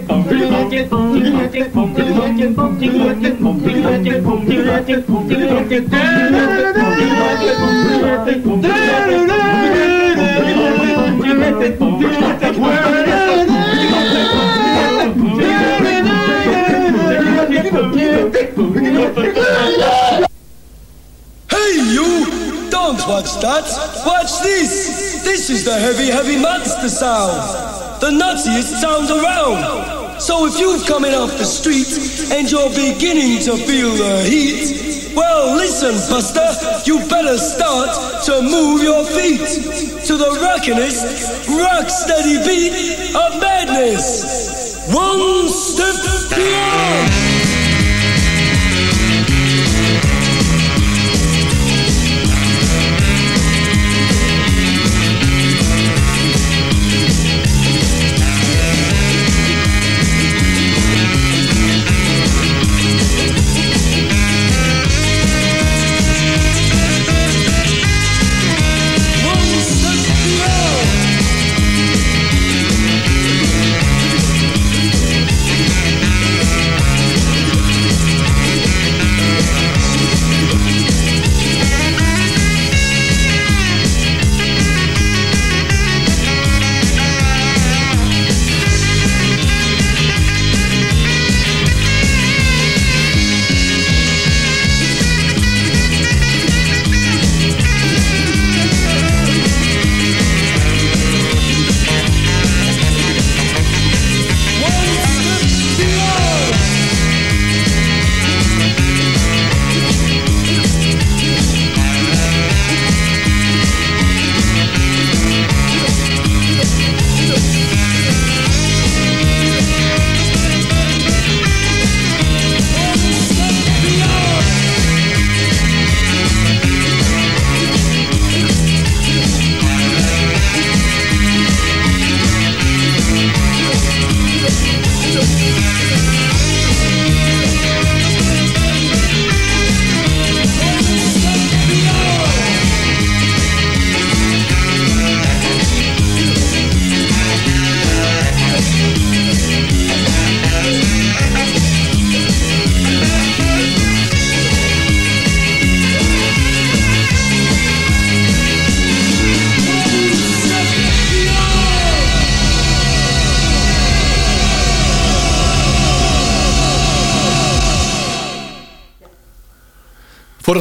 you! Don't watch that! Watch this! This is the heavy, heavy monster sound! The nuttiest sound around! So if you're coming off the street and you're beginning to feel the heat, well listen, Buster, you better start to move your feet to the rockinest, rock steady beat of madness. One step beyond!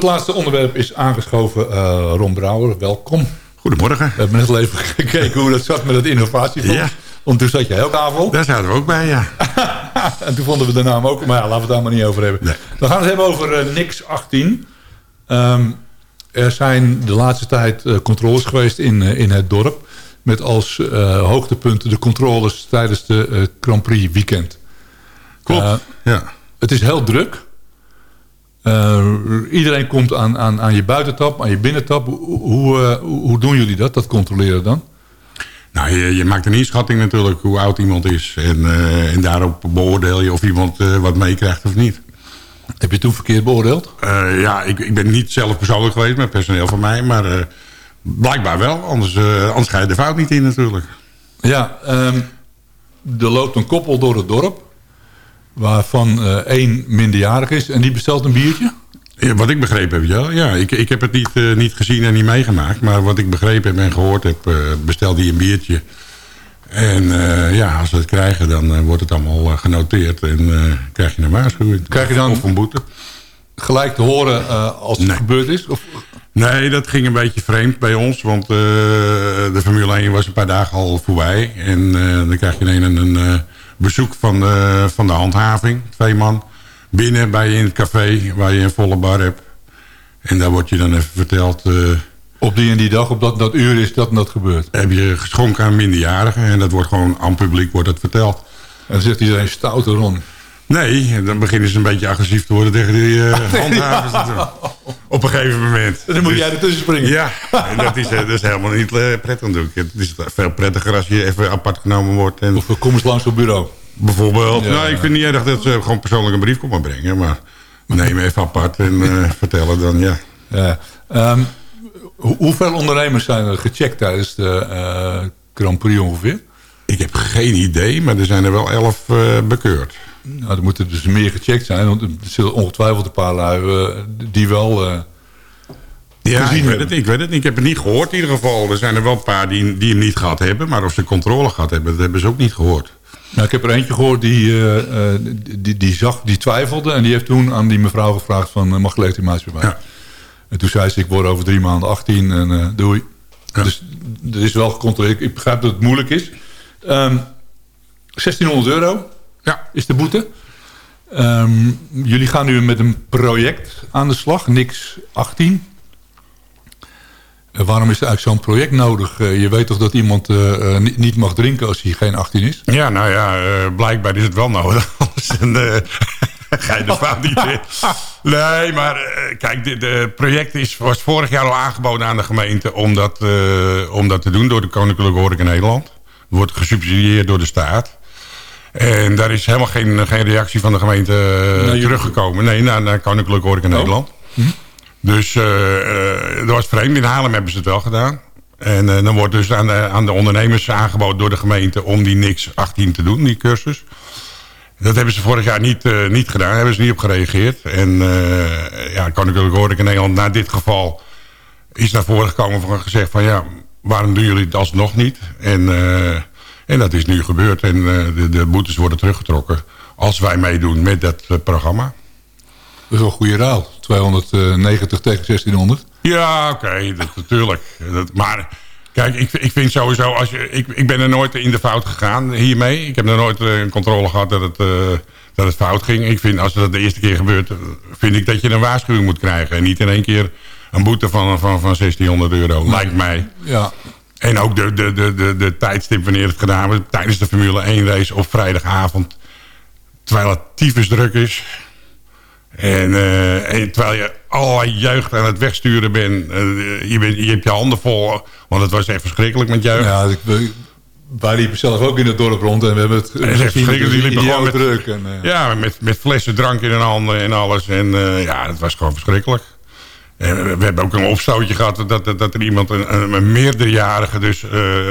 Laatste onderwerp is aangeschoven uh, Ron Brouwer. Welkom. Goedemorgen. We hebben net al even gekeken hoe dat zat met het innovatiefonds. Ja. Want toen zat jij ook avond. Daar zaten we ook bij, ja. en toen vonden we de naam ook. Maar ja, laten we het daar maar niet over hebben. Nee. We gaan het hebben over uh, Nix 18. Um, er zijn de laatste tijd uh, controles geweest in, in het dorp. Met als hoogtepunt de controles tijdens de Grand Prix weekend. Klopt, ja. Het is heel druk. Uh, iedereen komt aan, aan, aan je buitentap, aan je binnentap. Hoe, uh, hoe doen jullie dat, dat controleren dan? Nou, je, je, maakt een inschatting natuurlijk hoe oud iemand is. En, uh, en daarop beoordeel je of iemand wat meekrijgt of niet. Heb je toen verkeerd beoordeeld? ja, ik, ik ben niet zelf persoonlijk geweest met personeel van mij. Maar blijkbaar wel, anders, anders ga je de fout niet in natuurlijk. Ja, um, er loopt een koppel door het dorp waarvan uh, één minderjarig is. En die bestelt een biertje? Ja, wat ik begrepen heb, ja. ja ik, ik heb het niet, uh, niet gezien en niet meegemaakt. Maar wat ik begrepen heb en gehoord heb, uh, bestelt hij een biertje. En ja, als we het krijgen, dan wordt het allemaal genoteerd. En krijg je een waarschuwing. Krijg je dan of een boete. Gelijk te horen als het nee. gebeurd is? Of? Nee, dat ging een beetje vreemd bij ons. Want de Formule 1 was een paar dagen al voorbij. En dan krijg je ineens een... een bezoek van de, van de handhaving, twee man. Binnen bij je in het café waar je een volle bar hebt. En daar wordt je dan even verteld... Uh, op die en die dag, op dat, dat uur is dat en dat gebeurd. Heb je geschonken aan minderjarigen. En dat wordt gewoon aan publiek wordt het verteld. En dan zegt iedereen stoute Ron. Nee, dan beginnen ze een beetje agressief te worden tegen die uh, handhavers. Ja. Op een gegeven moment. En dan moet dus, jij ertussen springen. Ja, en dat is, dat is helemaal niet uh, prettig natuurlijk. Het is veel prettiger als je even apart genomen wordt. En... Of kom eens langs op bureau. Bijvoorbeeld. Ja, nou, ik vind niet erg dat ze gewoon persoonlijk een brief komen brengen. Maar neem even apart en uh, vertellen dan, ja. ja. Um, ho hoeveel ondernemers zijn er gecheckt tijdens de Grand Prix ongeveer? Ik heb geen idee, maar er zijn er wel elf bekeurd. Nou, er moeten dus meer gecheckt zijn. Want er zullen ongetwijfeld een paar lui die wel... Ja, ik weet, het, ik weet het niet. Ik heb het niet gehoord in ieder geval. Er zijn er wel een paar die, die hem niet gehad hebben. Maar of ze controle gehad hebben, dat hebben ze ook niet gehoord. Nou, ik heb er eentje gehoord die, uh, die, die, zag, die twijfelde. En die heeft toen aan die mevrouw gevraagd van... Mag legitimatie bij mij? Ja. En toen zei ze, ik word over drie maanden 18 en doei. Ja. Dus er is wel gecontroleerd. Ik begrijp dat het moeilijk is. Um, 1600 euro ja. is de boete. Um, jullie gaan nu met een project aan de slag. Niks 18. Eh, waarom is er eigenlijk zo'n project nodig? Eh, je weet toch dat iemand uh, niet mag drinken als hij geen 18 is? Ja, nou ja, blijkbaar is het wel nodig. Anders ga je de fout niet in. Nee, maar kijk, het project is, was vorig jaar al aangeboden aan de gemeente... om dat, om dat te doen door de Koninklijke Horeca Nederland. Het wordt gesubsidieerd door de staat. En daar is helemaal geen, geen reactie van de gemeente teruggekomen. Nee, naar, naar Koninklijke Horeca oh. Nederland. Hm? Dus uh, dat was vreemd. In Haarlem hebben ze het wel gedaan. En uh, dan wordt dus aan de, aan de ondernemers aangeboden door de gemeente... om die niks 18 te doen, die cursus. Dat hebben ze vorig jaar niet, uh, niet gedaan. Daar hebben ze niet op gereageerd. En ja, Koninklijke Horeca in Nederland na dit geval... is naar voren gekomen van gezegd van... ja, waarom doen jullie het alsnog niet? En, en dat is nu gebeurd. En de, de boetes worden teruggetrokken... als wij meedoen met dat programma. Dat is wel een goede ruil. 290 tegen 1600. Ja, oké, natuurlijk. maar kijk, ik, ik vind sowieso... Als je, ik, ik ben er nooit in de fout gegaan hiermee. Ik heb er nooit eh, een controle gehad dat het, uh, dat het fout ging. Ik vind, als dat de eerste keer gebeurt... vind ik dat je een waarschuwing moet krijgen. En niet in één keer een boete van, van, van 1600 euro, lijkt mij. Ja. En ook de, de, de, de, de tijdstip wanneer het gedaan wordt. Tijdens de Formule 1 race op vrijdagavond. Terwijl het tyfus druk is. En, uh, en, terwijl je allerlei jeugd aan het wegsturen bent. Uh, je, bent je hebt je handen vol. Want het was echt verschrikkelijk met jeugd. Ja, ik, wij liepen zelf ook in het dorp rond. En we hebben het en gezien. Die liepen gewoon met, druk. En, uh, ja, met, met flessen drank in hun handen en alles. En ja, het was gewoon verschrikkelijk. En we hebben ook een opstootje gehad dat, dat, dat er iemand, een, een meerderjarige, dus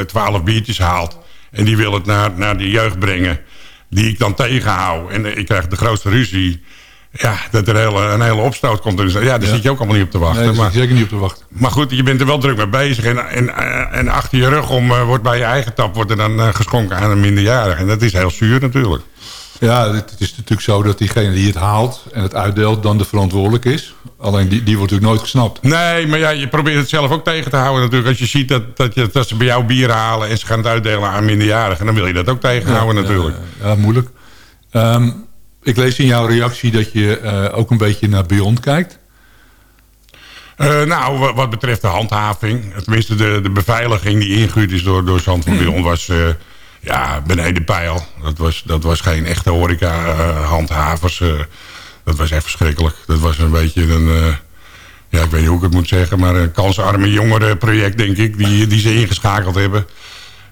twaalf biertjes haalt. En die wil het naar, naar de jeugd brengen. Die ik dan tegenhoud. En ik krijg de grootste ruzie. Ja, dat er een hele, een hele opstoot komt. Dus, ja, daar ja. zit je ook allemaal niet op te wachten. Nee, maar, zeker niet op te wachten. Maar goed, je bent er wel druk mee bezig. En, en, eh, en achter je rug om uh, wordt bij je eigen tap wordt er dan uh, geschonken aan een minderjarige. En dat is heel zuur natuurlijk. Ja, het is natuurlijk zo dat diegene die het haalt en het uitdeelt... dan de verantwoordelijk is. Alleen die, die wordt natuurlijk nooit gesnapt. Nee, maar ja, je probeert het zelf ook tegen te houden natuurlijk. Als je ziet dat, dat, je, dat ze bij jou bier halen... en ze gaan het uitdelen aan minderjarigen... dan wil je dat ook tegenhouden ja, natuurlijk. Ja, ja moeilijk. Um, ik lees in jouw reactie dat je uh, ook een beetje naar Beyond kijkt. Uh, nou, wat betreft de handhaving. Tenminste, de, de beveiliging die ingehuurd is door, door Zand van Beyond was... Uh, ja, beneden pijl. Dat was, dat was geen echte horeca-handhavers. dat was echt verschrikkelijk. Dat was een beetje een... ja, ik weet niet hoe ik het moet zeggen... maar een kansarme jongerenproject, denk ik... die, die ze ingeschakeld hebben...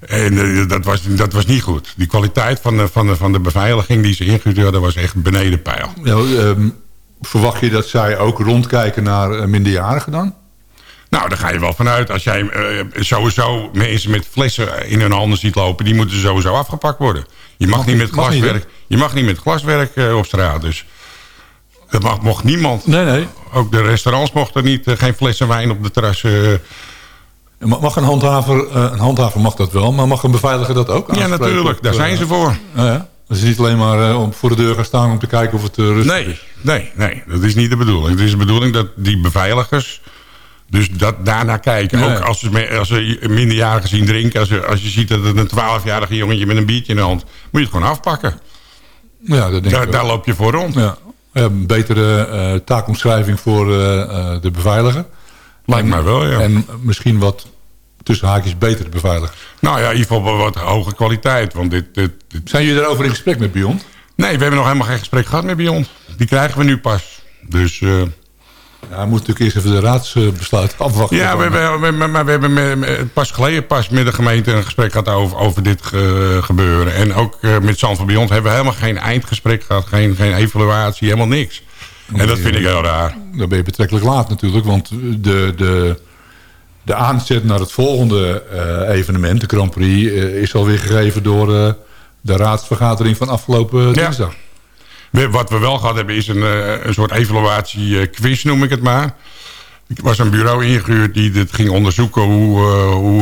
En dat, was, dat was niet goed. Die kwaliteit van de, van de, van de beveiliging die ze ingehuurd hadden... was echt beneden pijl. Nou, um, verwacht je dat zij ook rondkijken naar minderjarigen dan? Nou, daar ga je wel vanuit. Als jij uh, sowieso mensen met flessen in hun handen ziet lopen... die moeten sowieso afgepakt worden. Je mag, mag niet met glaswerk, niet, je mag niet met glaswerk op straat. Dus dat mag, mocht niemand. Nee, nee. Ook de restaurants mochten niet, geen flessen wijn op de terras Mag een handhaver, eh, een handhaver mag dat wel, maar mag een beveiliger dat ook Ja, natuurlijk. Daar zijn ze voor. Uh, ja. Dus niet alleen maar om voor de deur gaan staan om te kijken of het rustig nee, is. Nee, nee, dat is niet de bedoeling. Het is de bedoeling dat die beveiligers dus dat, daarnaar kijken. Ja, ook als ze, als ze minderjarigen zien drinken. Als je, als je ziet dat het een twaalfjarige jongetje met een biertje in de hand... moet je het gewoon afpakken. Ja, dat denk daar, daar loop je voor rond. Ja. een betere taakomschrijving voor de beveiliger. Lijkt mij wel, ja. En misschien wat tussen haakjes beter te beveiligen? Nou ja, in ieder geval wat hoge kwaliteit. Want dit, dit, Zijn jullie erover in gesprek met Beyond? Nee, we hebben nog helemaal geen gesprek gehad met Beyond. Die krijgen we nu pas. Dus... Uh... Ja, we moeten natuurlijk eerst even de raadsbesluit afwachten. Ja, we, we, we, maar we hebben met, pas geleden pas met de gemeente een gesprek gehad over, over dit gebeuren. En ook uh, met Zand Beyond hebben we helemaal geen eindgesprek gehad. Geen, geen evaluatie, helemaal niks. En dat vind ik heel raar. Dan ben je betrekkelijk laat natuurlijk. Want de, de, de aanzet naar het volgende evenement, de Grand Prix... is alweer gegeven door de raadsvergadering van afgelopen dinsdag. Wat we wel gehad hebben is een, een soort evaluatie-quiz, noem ik het maar. Er was een bureau ingehuurd die dit ging onderzoeken hoe... hoe,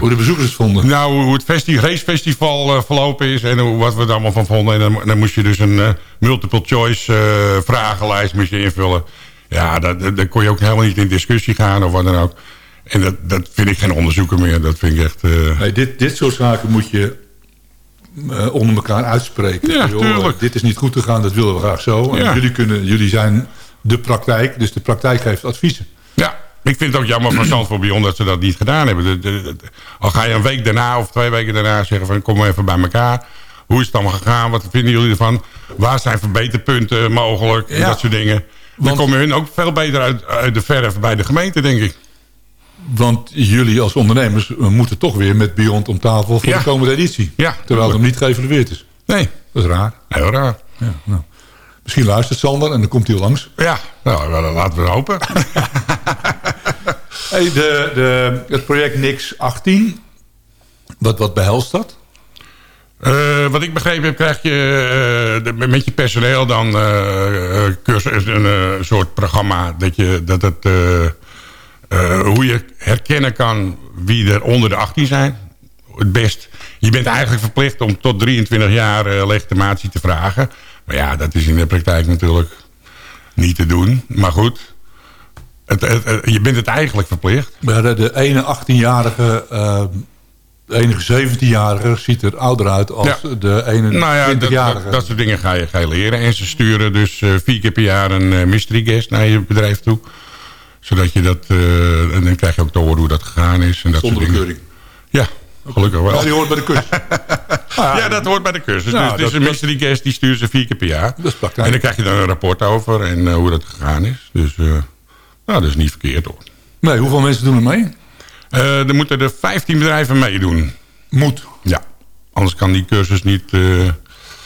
hoe de bezoekers het vonden. Nou, hoe het festival, racefestival verlopen is en hoe, wat we er allemaal van vonden. En dan, dan moest je dus een multiple choice vragenlijst moest je invullen. Ja, daar kon je ook helemaal niet in discussie gaan of wat dan ook. En dat, dat vind ik geen onderzoeker meer. Dat vind ik echt... Nee, dit, dit soort zaken moet je uh, onder elkaar uitspreken. Ja. Dit is niet goed gegaan, dat willen we graag zo. En jullie, kunnen, jullie zijn de praktijk, dus de praktijk geeft adviezen. Ja, ik vind het ook jammer van Zandvoort Beyond dat ze dat niet gedaan hebben. De, al ga je een week daarna of twee weken daarna zeggen van kom even bij elkaar. Hoe is het allemaal gegaan? Wat vinden jullie ervan? Waar zijn verbeterpunten mogelijk? En dat soort dingen. Dan komen hun ook veel beter uit, uit de verf bij de gemeente, denk ik. Want jullie als ondernemers moeten toch weer met Beyond om tafel voor de komende editie. Ja, terwijl het nog niet geëvalueerd is. Nee. Dat is raar. Heel raar. Ja, nou. Misschien luistert Sander en dan komt hij langs. Ja, nou, laten we hopen. hey, de, de, het project Nix 18, wat, wat behelst dat? Uh, wat ik begrepen heb, krijg je uh, met je personeel dan uh, cursus, een soort programma dat, je, dat het, hoe je herkennen kan wie er onder de 18 zijn. Het best. Je bent eigenlijk verplicht om tot 23 jaar legitimatie te vragen. Maar ja, dat is in de praktijk natuurlijk niet te doen. Maar goed, het, het, je bent het eigenlijk verplicht. Maar de, ene 18-jarige de enige 17-jarige ziet er ouder uit als de 21-jarige. Nou ja, dat, dat, dat, soort dingen ga je, ga je leren. En ze sturen dus uh, vier keer per jaar een uh, mystery guest naar je bedrijf toe. Zodat je dat... Uh, en dan krijg je ook te horen hoe dat gegaan is. En dat Zonder soort keuring? Ja, gelukkig wel. Ja, die hoort bij de cursus. ja, dat hoort bij de cursus. Nou, dus het is een mystery guest, die sturen ze vier keer per jaar. Dat is. En dan krijg je dan een rapport over en hoe dat gegaan is. Dus nou, dat is niet verkeerd hoor. Nee, hoeveel mensen doen er mee? Er moeten er 15 bedrijven meedoen. Moet? Ja. Anders kan die cursus niet...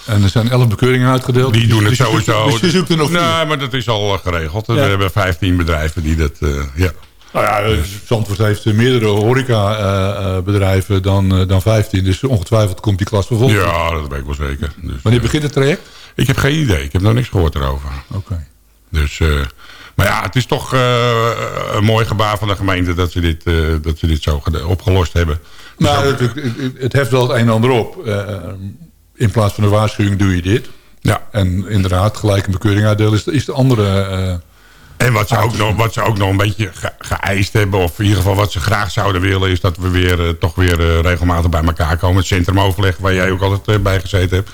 En er zijn 11 bekeuringen uitgedeeld. Die doen het sowieso. Dus je zoekt er nog Nee, maar dat is al geregeld. Ja. We hebben 15 bedrijven die dat... Uh, ja. Nou ja, dus Zandvoort heeft meerdere horecabedrijven uh, dan, dan 15. Dus ongetwijfeld komt die klas vervolgens. Ja, dat weet ik wel zeker. Dus, Wanneer begint het traject? Ik heb geen idee. Ik heb nog niks gehoord erover. Oké. Dus... Maar ja, het is toch uh, een mooi gebaar van de gemeente dat ze dit, uh, dat ze dit zo opgelost hebben. Nou, het, het, het, heft wel het een en ander op. In plaats van een waarschuwing doe je dit. Ja. En inderdaad, gelijk een bekeuring uitdelen is, is de andere... en wat ze, ook nog, wat ze ook nog een beetje ge geëist hebben... of in ieder geval wat ze graag zouden willen... is dat we weer, toch weer regelmatig bij elkaar komen. Het centrumoverleg waar jij ook altijd bij gezeten hebt.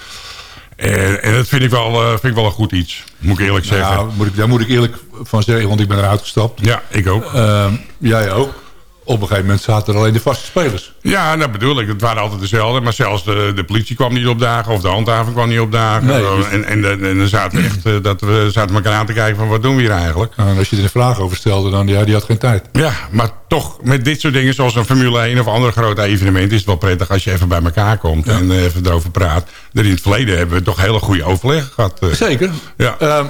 En, en, dat vind ik, wel, vind ik wel een goed iets, moet ik eerlijk nou, zeggen. Nou, moet ik, daar moet ik eerlijk van zeggen, want ik ben eruit gestapt. Ja, ik ook. Uh, jij ook. Op een gegeven moment zaten er alleen de vaste spelers. Ja, dat bedoel ik. Het waren altijd dezelfde. Maar zelfs de, de politie kwam niet opdagen. Of de handhaving kwam niet opdagen. Nee, dus... en, en, en, dan zaten we echt uh, dat we zaten elkaar aan te kijken van wat doen we hier eigenlijk. Nou, en als je er een vraag over stelde, dan ja, die had geen tijd. Ja, maar toch met dit soort dingen zoals een Formule 1 of andere grote evenementen... is het wel prettig als je even bij elkaar komt ja. en even erover praat. Er in het verleden hebben we toch hele goede overleg gehad. Uh. Zeker. Ja. Uh,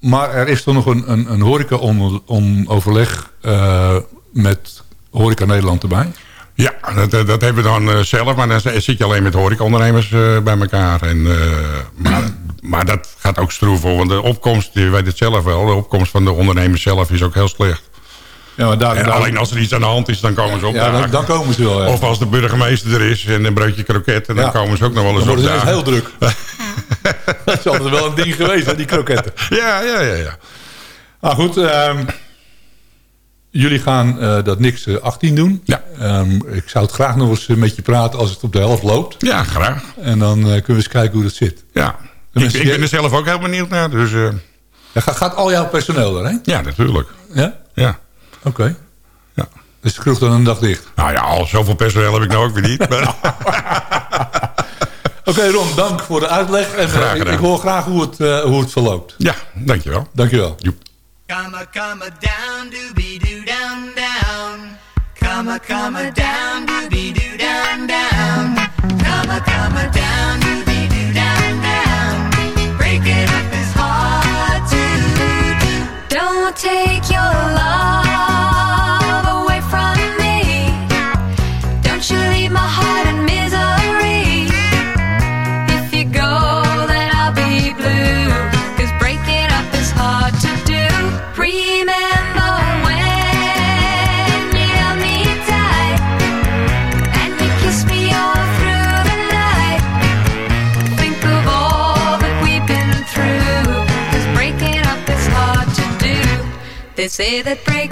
maar er is toch nog een, een, een horeca-overleg uh, met Horeca Nederland erbij? Ja, dat, dat hebben we dan uh, zelf. Maar dan zit je alleen met horecaondernemers uh, bij elkaar. En, uh, maar, maar dat gaat ook stroeven. Want de opkomst, je weet het zelf wel... de opkomst van de ondernemers zelf is ook heel slecht. Ja, maar daar, en daar... alleen als er iets aan de hand is, dan komen ze op. Ja, dan, dan, komen ze wel. Ja. Of als de burgemeester er is en een broodje kroketten... dan ja. komen ze ook nog wel eens op. Wordt het heel druk. dat is altijd wel een ding geweest, hè, die kroketten. Ja, ja, ja. ja. Maar goed... Um... Jullie gaan uh, dat niks uh, 18 doen. Ja. Um, ik zou het graag nog eens met je praten als het op de helft loopt. Ja, graag. En dan uh, kunnen we eens kijken hoe dat zit. Ja, ik, ik, ben er zelf ook heel benieuwd naar. Dus, ja, gaat, gaat, al jouw personeel erheen? Ja, natuurlijk. Ja? Ja. Oké. Okay. Ja. Dus de kroeg dan een dag dicht? Nou ja, al zoveel personeel heb ik nou ook weer niet. Oké okay, Ron, dank voor de uitleg. En, graag gedaan. Ik, ik hoor graag hoe het, hoe het verloopt. Ja, dankjewel. Dankjewel. Joep. Come a, come a down, doobie doo down, down. Come a, come a down, doobie doo down, down. Come a, come a down, doobie doo down, down. Break it up is hard to do. Don't take your love They say that break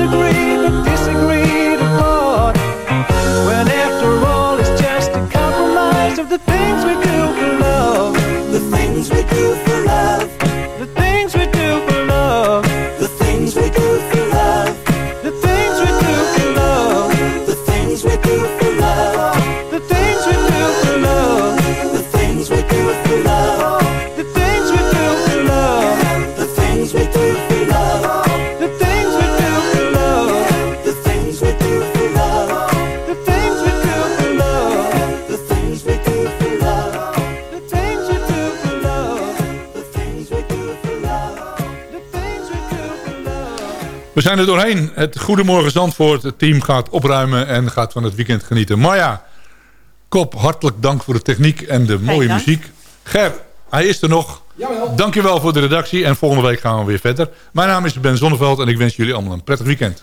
disagree. zijn er doorheen. Het Goedemorgen Zandvoort het team gaat opruimen en gaat van het weekend genieten. Marja, Kop, hartelijk dank voor de techniek en de mooie muziek. Ger, hij is er nog. Jawel. Dankjewel voor de redactie en volgende week gaan we weer verder. Mijn naam is Ben Zonneveld en ik wens jullie allemaal een prettig weekend.